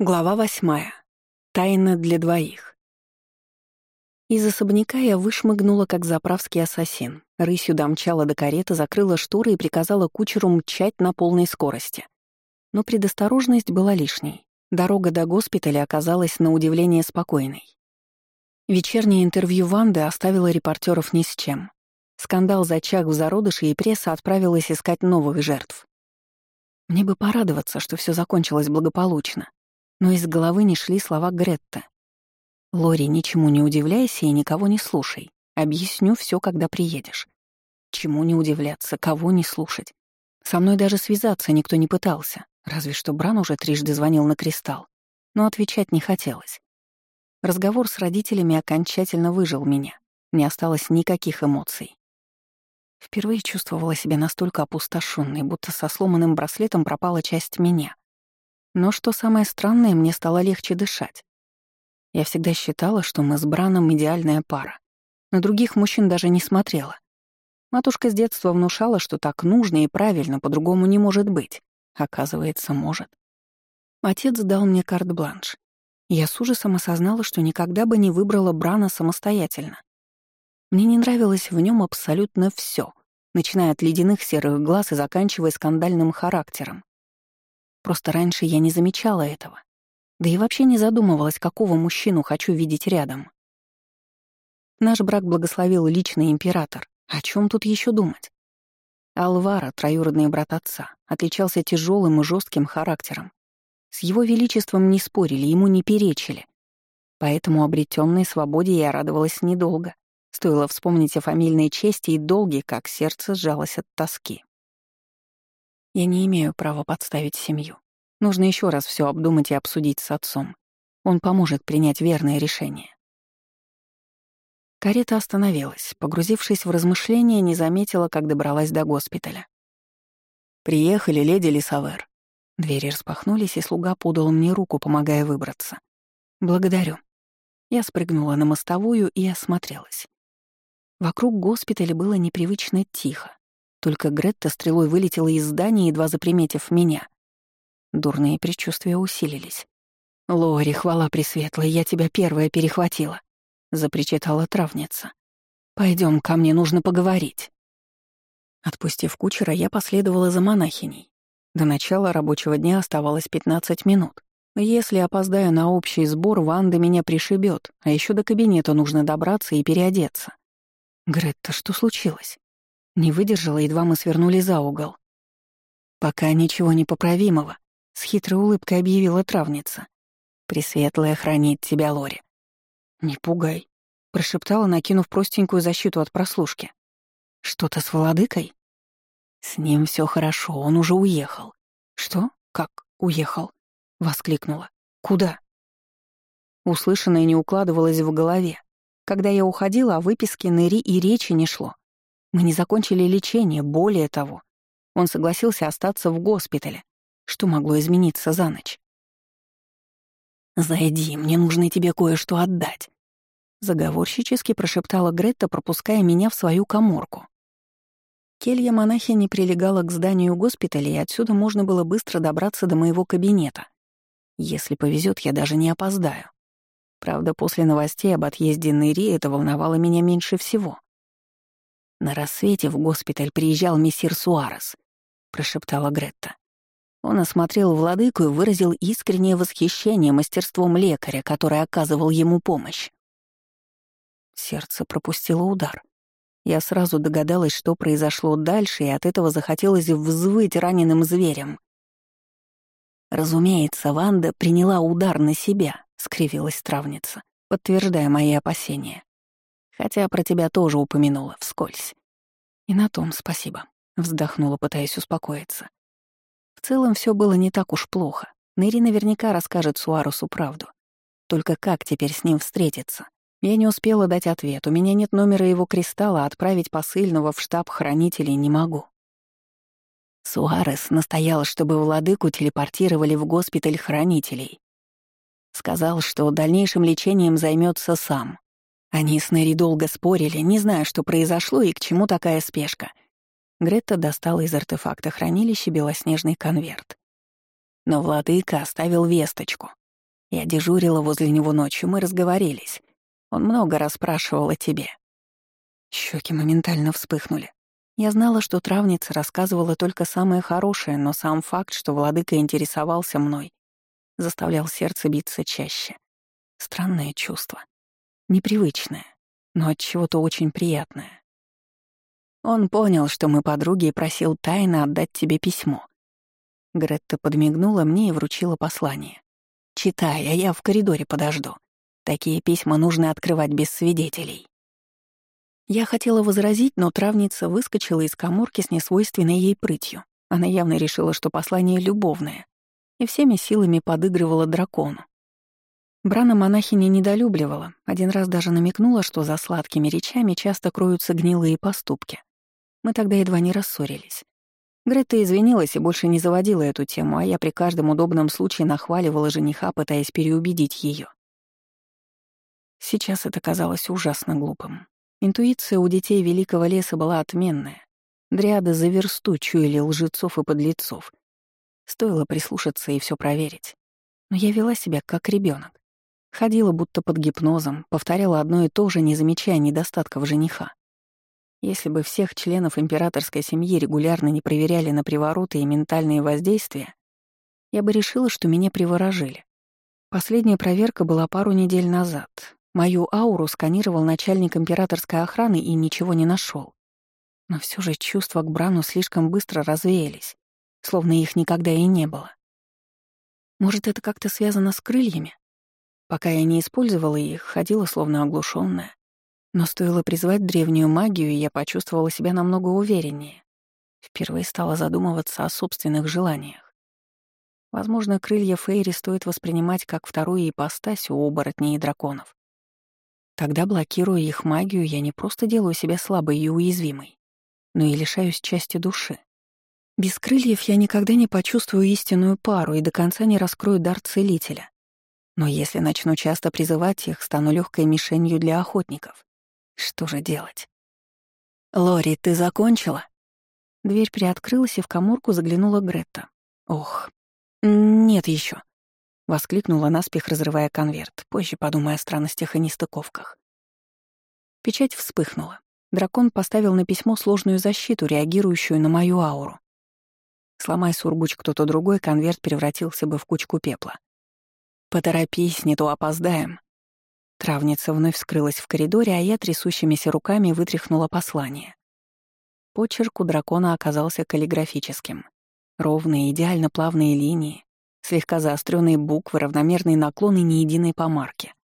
Глава восьмая. Тайна для двоих. Из особняка я вышмыгнула, как заправский ассасин. Рысью домчала до кареты, закрыла шторы и приказала кучеру мчать на полной скорости. Но предосторожность была лишней. Дорога до госпиталя оказалась на удивление спокойной. Вечернее интервью Ванды оставило репортеров ни с чем. Скандал зачах в зародыше, и пресса отправилась искать новых жертв. Мне бы порадоваться, что все закончилось благополучно но из головы не шли слова Гретта. «Лори, ничему не удивляйся и никого не слушай. Объясню все, когда приедешь. Чему не удивляться, кого не слушать. Со мной даже связаться никто не пытался, разве что Бран уже трижды звонил на кристалл, но отвечать не хотелось. Разговор с родителями окончательно выжил меня, не осталось никаких эмоций. Впервые чувствовала себя настолько опустошенной, будто со сломанным браслетом пропала часть меня. Но что самое странное, мне стало легче дышать. Я всегда считала, что мы с Браном идеальная пара. На других мужчин даже не смотрела. Матушка с детства внушала, что так нужно и правильно, по-другому не может быть. Оказывается, может. Отец дал мне карт-бланш. Я с ужасом осознала, что никогда бы не выбрала Брана самостоятельно. Мне не нравилось в нем абсолютно все, начиная от ледяных серых глаз и заканчивая скандальным характером. Просто раньше я не замечала этого. Да и вообще не задумывалась, какого мужчину хочу видеть рядом. Наш брак благословил личный император. О чем тут еще думать? Алвара, троюродный брат отца, отличался тяжелым и жестким характером. С его величеством не спорили, ему не перечили. Поэтому обретенной свободе я радовалась недолго. Стоило вспомнить о фамильной чести и долге, как сердце сжалось от тоски. Я не имею права подставить семью. Нужно еще раз все обдумать и обсудить с отцом. Он поможет принять верное решение. Карета остановилась. Погрузившись в размышления, не заметила, как добралась до госпиталя. «Приехали, леди Лисавер». Двери распахнулись, и слуга подал мне руку, помогая выбраться. «Благодарю». Я спрыгнула на мостовую и осмотрелась. Вокруг госпиталя было непривычно тихо. Только Гретта стрелой вылетела из здания, едва заприметив меня. Дурные предчувствия усилились. «Лори, хвала Пресветлой, я тебя первая перехватила», — запричитала травница. Пойдем ко мне, нужно поговорить». Отпустив кучера, я последовала за монахиней. До начала рабочего дня оставалось 15 минут. Если опоздаю на общий сбор, Ванда меня пришибет, а еще до кабинета нужно добраться и переодеться. «Гретта, что случилось?» Не выдержала, едва мы свернули за угол. «Пока ничего непоправимого», — с хитрой улыбкой объявила травница. «Пресветлая хранит тебя, Лори». «Не пугай», — прошептала, накинув простенькую защиту от прослушки. «Что-то с владыкой?» «С ним все хорошо, он уже уехал». «Что? Как уехал?» — воскликнула. «Куда?» Услышанное не укладывалось в голове. Когда я уходила, о выписке Нэри и речи не шло. Мы не закончили лечение, более того. Он согласился остаться в госпитале. Что могло измениться за ночь? «Зайди, мне нужно тебе кое-что отдать», — заговорщически прошептала Гретта, пропуская меня в свою коморку. Келья монахини прилегала к зданию госпиталя, и отсюда можно было быстро добраться до моего кабинета. Если повезет, я даже не опоздаю. Правда, после новостей об отъезде Нэри это волновало меня меньше всего. «На рассвете в госпиталь приезжал мессир Суарес», — прошептала Гретта. Он осмотрел владыку и выразил искреннее восхищение мастерством лекаря, который оказывал ему помощь. Сердце пропустило удар. Я сразу догадалась, что произошло дальше, и от этого захотелось взвыть раненым зверем. «Разумеется, Ванда приняла удар на себя», — скривилась травница, подтверждая мои опасения. Хотя про тебя тоже упомянула, вскользь. И на том спасибо. Вздохнула, пытаясь успокоиться. В целом все было не так уж плохо. Нэри наверняка расскажет Суарусу правду. Только как теперь с ним встретиться? Я не успела дать ответ. У меня нет номера его кристалла, а отправить посыльного в штаб хранителей не могу. Суарес настоял, чтобы владыку телепортировали в госпиталь хранителей. Сказал, что дальнейшим лечением займется сам. Они с Нэри долго спорили, не зная, что произошло и к чему такая спешка. Гретта достала из артефакта хранилища белоснежный конверт. Но владыка оставил весточку. Я дежурила возле него ночью, мы разговорились. Он много раз спрашивал о тебе». Щеки моментально вспыхнули. Я знала, что травница рассказывала только самое хорошее, но сам факт, что владыка интересовался мной, заставлял сердце биться чаще. Странное чувство. Непривычное, но от чего-то очень приятное. Он понял, что мы подруги и просил тайно отдать тебе письмо. Гретта подмигнула мне и вручила послание. «Читай, а я в коридоре подожду. Такие письма нужно открывать без свидетелей». Я хотела возразить, но травница выскочила из коморки с несвойственной ей прытью. Она явно решила, что послание любовное, и всеми силами подыгрывала дракону. Брана монахиня недолюбливала, один раз даже намекнула, что за сладкими речами часто кроются гнилые поступки. Мы тогда едва не рассорились. Грета извинилась и больше не заводила эту тему, а я при каждом удобном случае нахваливала жениха, пытаясь переубедить ее. Сейчас это казалось ужасно глупым. Интуиция у детей Великого леса была отменная. Дриады за версту чуяли лжецов и подлецов. Стоило прислушаться и все проверить. Но я вела себя как ребенок. Ходила будто под гипнозом, повторяла одно и то же, не замечая недостатков жениха. Если бы всех членов императорской семьи регулярно не проверяли на привороты и ментальные воздействия, я бы решила, что меня приворожили. Последняя проверка была пару недель назад, Мою ауру сканировал начальник императорской охраны и ничего не нашел. Но все же чувства к Брану слишком быстро развеялись, словно их никогда и не было. Может, это как-то связано с крыльями? Пока я не использовала их, ходила словно оглушенная. Но стоило призвать древнюю магию, и я почувствовала себя намного увереннее. Впервые стала задумываться о собственных желаниях. Возможно, крылья Фейри стоит воспринимать как вторую ипостась у оборотней и драконов. Тогда, блокируя их магию, я не просто делаю себя слабой и уязвимой, но и лишаюсь части души. Без крыльев я никогда не почувствую истинную пару и до конца не раскрою дар целителя. Но если начну часто призывать их, стану легкой мишенью для охотников. Что же делать? «Лори, ты закончила?» Дверь приоткрылась, и в коморку заглянула Гретта. «Ох, нет еще. Воскликнула наспех, разрывая конверт, позже подумая о странностях и нестыковках. Печать вспыхнула. Дракон поставил на письмо сложную защиту, реагирующую на мою ауру. Сломай сургуч кто-то другой, конверт превратился бы в кучку пепла. «Поторопись, не то опоздаем». Травница вновь скрылась в коридоре, а я трясущимися руками вытряхнула послание. Почерк у дракона оказался каллиграфическим. Ровные, идеально плавные линии, слегка заостренные буквы, равномерный наклон и ни единой помарки.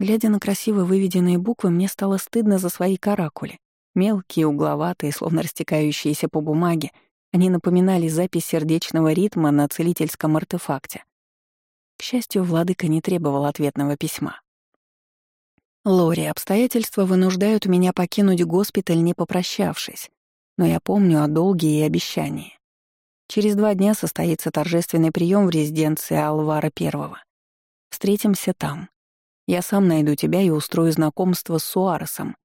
Глядя на красиво выведенные буквы, мне стало стыдно за свои каракули. Мелкие, угловатые, словно растекающиеся по бумаге, они напоминали запись сердечного ритма на целительском артефакте. К счастью, владыка не требовал ответного письма. «Лори, обстоятельства вынуждают меня покинуть госпиталь, не попрощавшись, но я помню о долге и обещании. Через два дня состоится торжественный прием в резиденции Алвара Первого. Встретимся там. Я сам найду тебя и устрою знакомство с Суаресом.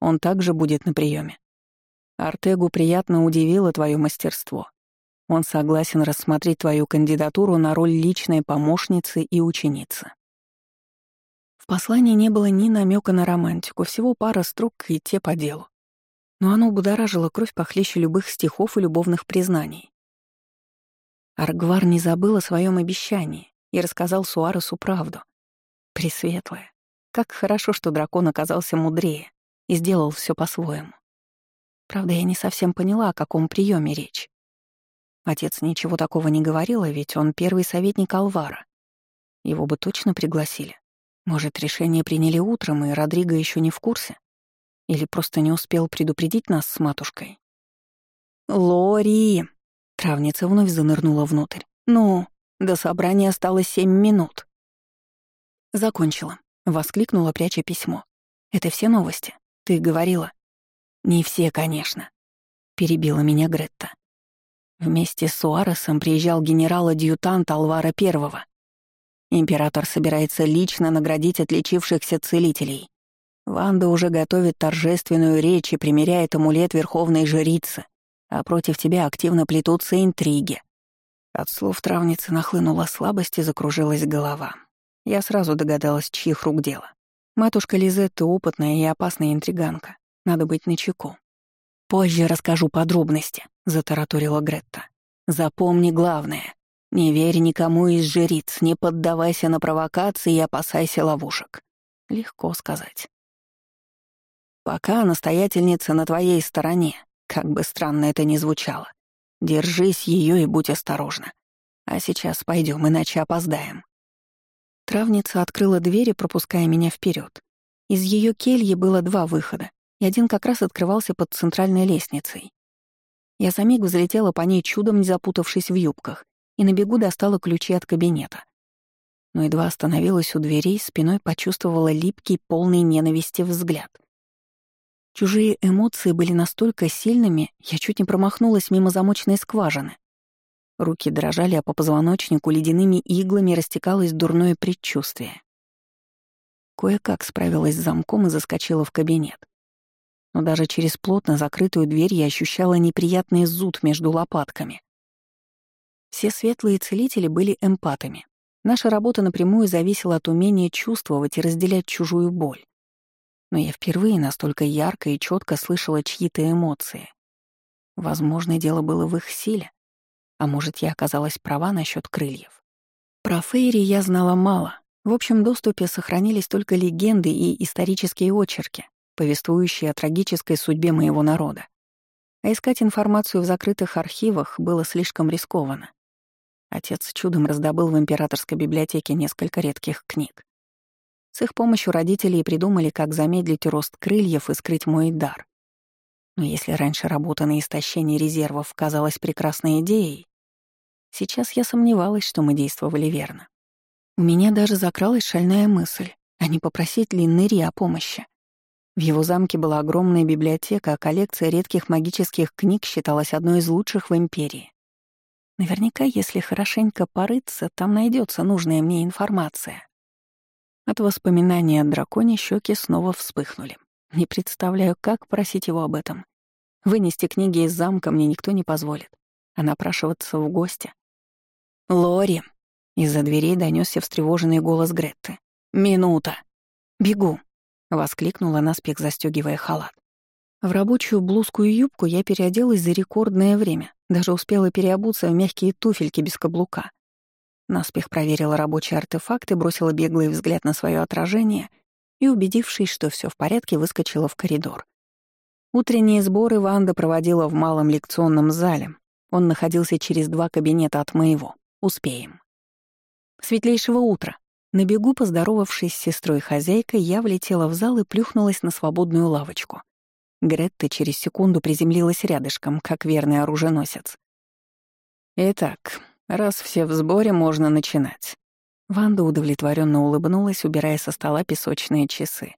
Он также будет на приеме. Артегу приятно удивило твое мастерство. Он согласен рассмотреть твою кандидатуру на роль личной помощницы и ученицы. В послании не было ни намека на романтику, всего пара строк и те по делу. Но оно будоражило кровь похлеще любых стихов и любовных признаний. Аргвар не забыл о своем обещании и рассказал Суаресу правду. Пресветлая. Как хорошо, что дракон оказался мудрее и сделал все по-своему. Правда, я не совсем поняла, о каком приеме речь. Отец ничего такого не говорил, а ведь он первый советник Алвара. Его бы точно пригласили. Может, решение приняли утром, и Родриго еще не в курсе? Или просто не успел предупредить нас с матушкой? «Лори!» Травница вновь занырнула внутрь. «Ну, до собрания осталось семь минут». «Закончила», — воскликнула, пряча письмо. «Это все новости? Ты говорила?» «Не все, конечно», — перебила меня Гретта. Вместе с Суаресом приезжал генерал-адъютант Алвара Первого. Император собирается лично наградить отличившихся целителей. Ванда уже готовит торжественную речь и примеряет амулет Верховной Жрицы а против тебя активно плетутся интриги. От слов травницы нахлынула слабость и закружилась голова. Я сразу догадалась, чьих рук дело. Матушка Лизетта опытная и опасная интриганка. Надо быть начеку. «Позже расскажу подробности», — затараторила Гретта. «Запомни главное. Не верь никому из жриц, не поддавайся на провокации и опасайся ловушек». Легко сказать. «Пока настоятельница на твоей стороне, как бы странно это ни звучало, держись ее и будь осторожна. А сейчас пойдем, иначе опоздаем». Травница открыла двери, пропуская меня вперед. Из ее кельи было два выхода, и один как раз открывался под центральной лестницей. Я за миг взлетела по ней чудом, не запутавшись в юбках, и на бегу достала ключи от кабинета. Но едва остановилась у дверей, спиной почувствовала липкий, полный ненависти взгляд. Чужие эмоции были настолько сильными, я чуть не промахнулась мимо замочной скважины. Руки дрожали, а по позвоночнику ледяными иглами растекалось дурное предчувствие. Кое-как справилась с замком и заскочила в кабинет. Но даже через плотно закрытую дверь я ощущала неприятный зуд между лопатками. Все светлые целители были эмпатами. Наша работа напрямую зависела от умения чувствовать и разделять чужую боль но я впервые настолько ярко и четко слышала чьи-то эмоции. Возможно, дело было в их силе. А может, я оказалась права насчет крыльев. Про Фейри я знала мало. В общем доступе сохранились только легенды и исторические очерки, повествующие о трагической судьбе моего народа. А искать информацию в закрытых архивах было слишком рискованно. Отец чудом раздобыл в императорской библиотеке несколько редких книг. С их помощью родители и придумали, как замедлить рост крыльев и скрыть мой дар. Но если раньше работа на истощение резервов казалась прекрасной идеей, сейчас я сомневалась, что мы действовали верно. У меня даже закралась шальная мысль, а не попросить ли Нэри о помощи. В его замке была огромная библиотека, а коллекция редких магических книг считалась одной из лучших в Империи. Наверняка, если хорошенько порыться, там найдется нужная мне информация. От воспоминания о драконе щеки снова вспыхнули. Не представляю, как просить его об этом. Вынести книги из замка мне никто не позволит, а напрашиваться в гости. «Лори!» — из-за дверей донесся встревоженный голос Гретты. «Минута!» «Бегу!» — воскликнула наспех, застегивая халат. В рабочую блузку и юбку я переоделась за рекордное время, даже успела переобуться в мягкие туфельки без каблука. Наспех проверила рабочий артефакт и бросила беглый взгляд на свое отражение и, убедившись, что все в порядке, выскочила в коридор. Утренние сборы Ванда проводила в малом лекционном зале. Он находился через два кабинета от моего. Успеем. Светлейшего утра. На бегу, поздоровавшись с сестрой-хозяйкой, я влетела в зал и плюхнулась на свободную лавочку. Гретта через секунду приземлилась рядышком, как верный оруженосец. «Итак, Раз все в сборе, можно начинать. Ванда удовлетворенно улыбнулась, убирая со стола песочные часы.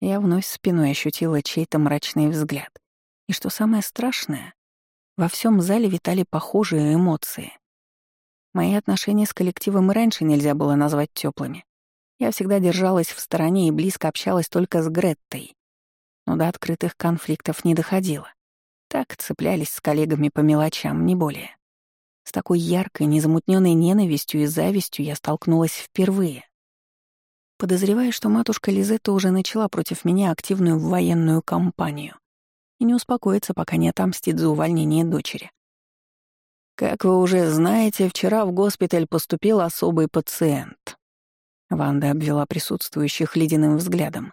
Я вновь спиной ощутила чей-то мрачный взгляд. И что самое страшное, во всем зале витали похожие эмоции. Мои отношения с коллективом и раньше нельзя было назвать теплыми. Я всегда держалась в стороне и близко общалась только с Греттой. Но до открытых конфликтов не доходило. Так цеплялись с коллегами по мелочам, не более. С такой яркой, незамутненной ненавистью и завистью я столкнулась впервые. Подозревая, что матушка Лизетта уже начала против меня активную военную кампанию и не успокоится, пока не отомстит за увольнение дочери. «Как вы уже знаете, вчера в госпиталь поступил особый пациент». Ванда обвела присутствующих ледяным взглядом,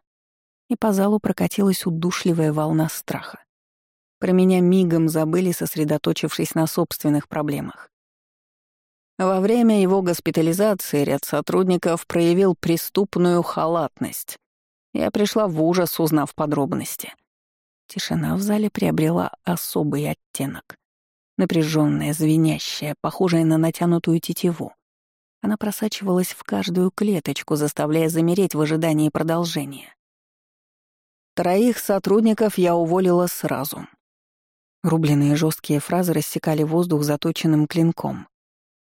и по залу прокатилась удушливая волна страха. Про меня мигом забыли, сосредоточившись на собственных проблемах. Во время его госпитализации ряд сотрудников проявил преступную халатность. Я пришла в ужас, узнав подробности. Тишина в зале приобрела особый оттенок. Напряженная, звенящая, похожая на натянутую тетиву. Она просачивалась в каждую клеточку, заставляя замереть в ожидании продолжения. Троих сотрудников я уволила сразу. Рубленые жесткие фразы рассекали воздух заточенным клинком.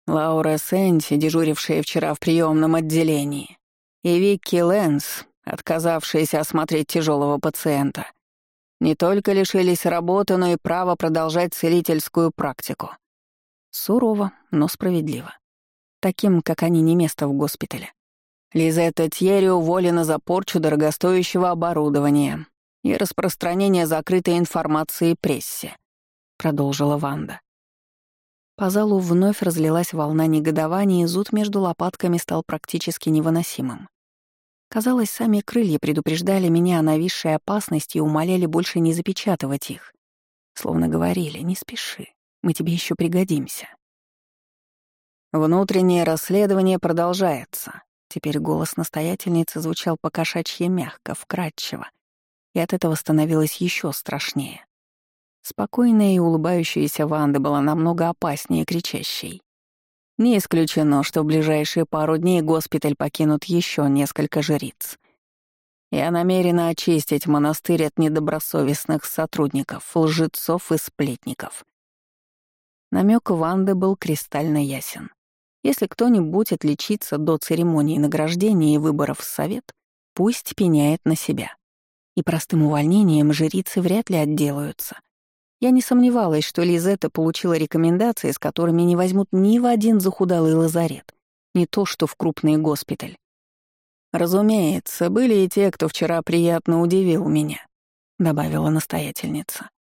Лаура Сенти, дежурившая вчера в приемном отделении, и Викки Лэнс, отказавшаяся осмотреть тяжелого пациента, не только лишились работы, но и права продолжать целительскую практику. Сурово, но справедливо. Таким, как они, не место в госпитале. Лизетта Тьерри уволена за порчу дорогостоящего оборудования и распространение закрытой информации прессе», — продолжила Ванда. По залу вновь разлилась волна негодования, и зуд между лопатками стал практически невыносимым. Казалось, сами крылья предупреждали меня о нависшей опасности и умоляли больше не запечатывать их. Словно говорили, не спеши, мы тебе еще пригодимся. Внутреннее расследование продолжается. Теперь голос настоятельницы звучал покошачье мягко, вкрадчиво, и от этого становилось еще страшнее. Спокойная и улыбающаяся Ванда была намного опаснее кричащей. Не исключено, что в ближайшие пару дней госпиталь покинут еще несколько жриц. Я намерена очистить монастырь от недобросовестных сотрудников, лжецов и сплетников. Намек Ванды был кристально ясен. Если кто-нибудь отличится до церемонии награждения и выборов в совет, пусть пеняет на себя. И простым увольнением жрицы вряд ли отделаются. Я не сомневалась, что Лизетта получила рекомендации, с которыми не возьмут ни в один захудалый лазарет, не то что в крупный госпиталь. «Разумеется, были и те, кто вчера приятно удивил меня», — добавила настоятельница.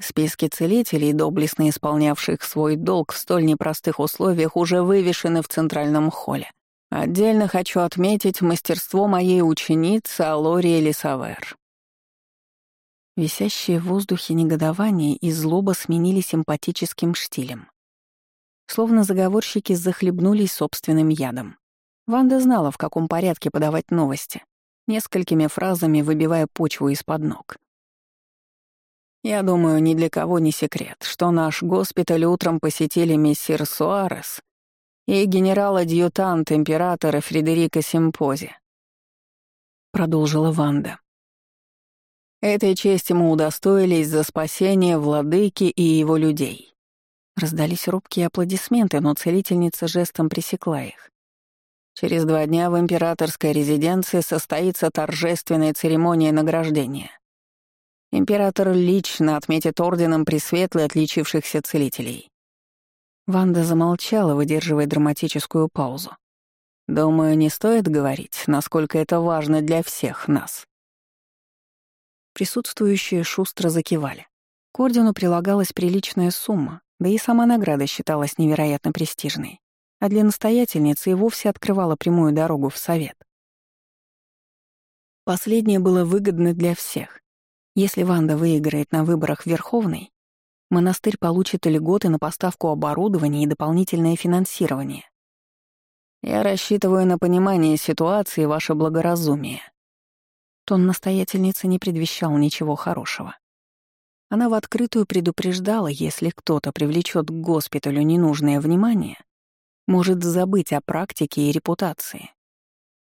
Списки целителей, доблестно исполнявших свой долг в столь непростых условиях, уже вывешены в центральном холле. Отдельно хочу отметить мастерство моей ученицы Алории Лисавер. Висящие в воздухе негодование и злоба сменили симпатическим штилем. Словно заговорщики захлебнулись собственным ядом. Ванда знала, в каком порядке подавать новости, несколькими фразами выбивая почву из-под ног. Я думаю, ни для кого не секрет, что наш госпиталь утром посетили мессир Суарес и генерал-адъютант императора Фредерика Симпози. Продолжила Ванда. Этой чести мы удостоились за спасение владыки и его людей. Раздались робкие аплодисменты, но целительница жестом пресекла их. Через два дня в императорской резиденции состоится торжественная церемония награждения. Император лично отметит орденом пресветлый отличившихся целителей. Ванда замолчала, выдерживая драматическую паузу. «Думаю, не стоит говорить, насколько это важно для всех нас». Присутствующие шустро закивали. К ордену прилагалась приличная сумма, да и сама награда считалась невероятно престижной, а для настоятельницы и вовсе открывала прямую дорогу в совет. Последнее было выгодно для всех. Если Ванда выиграет на выборах Верховной, монастырь получит льготы на поставку оборудования и дополнительное финансирование. Я рассчитываю на понимание ситуации и ваше благоразумие. Тон настоятельницы не предвещал ничего хорошего. Она в открытую предупреждала, если кто-то привлечет к госпиталю ненужное внимание, может забыть о практике и репутации.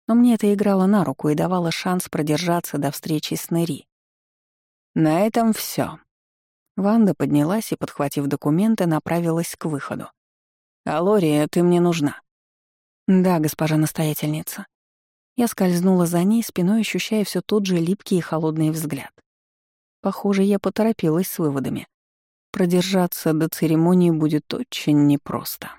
Но мне это играло на руку и давало шанс продержаться до встречи с Нэри. На этом все. Ванда поднялась и, подхватив документы, направилась к выходу. «Алория, ты мне нужна». «Да, госпожа настоятельница». Я скользнула за ней, спиной ощущая все тот же липкий и холодный взгляд. Похоже, я поторопилась с выводами. Продержаться до церемонии будет очень непросто.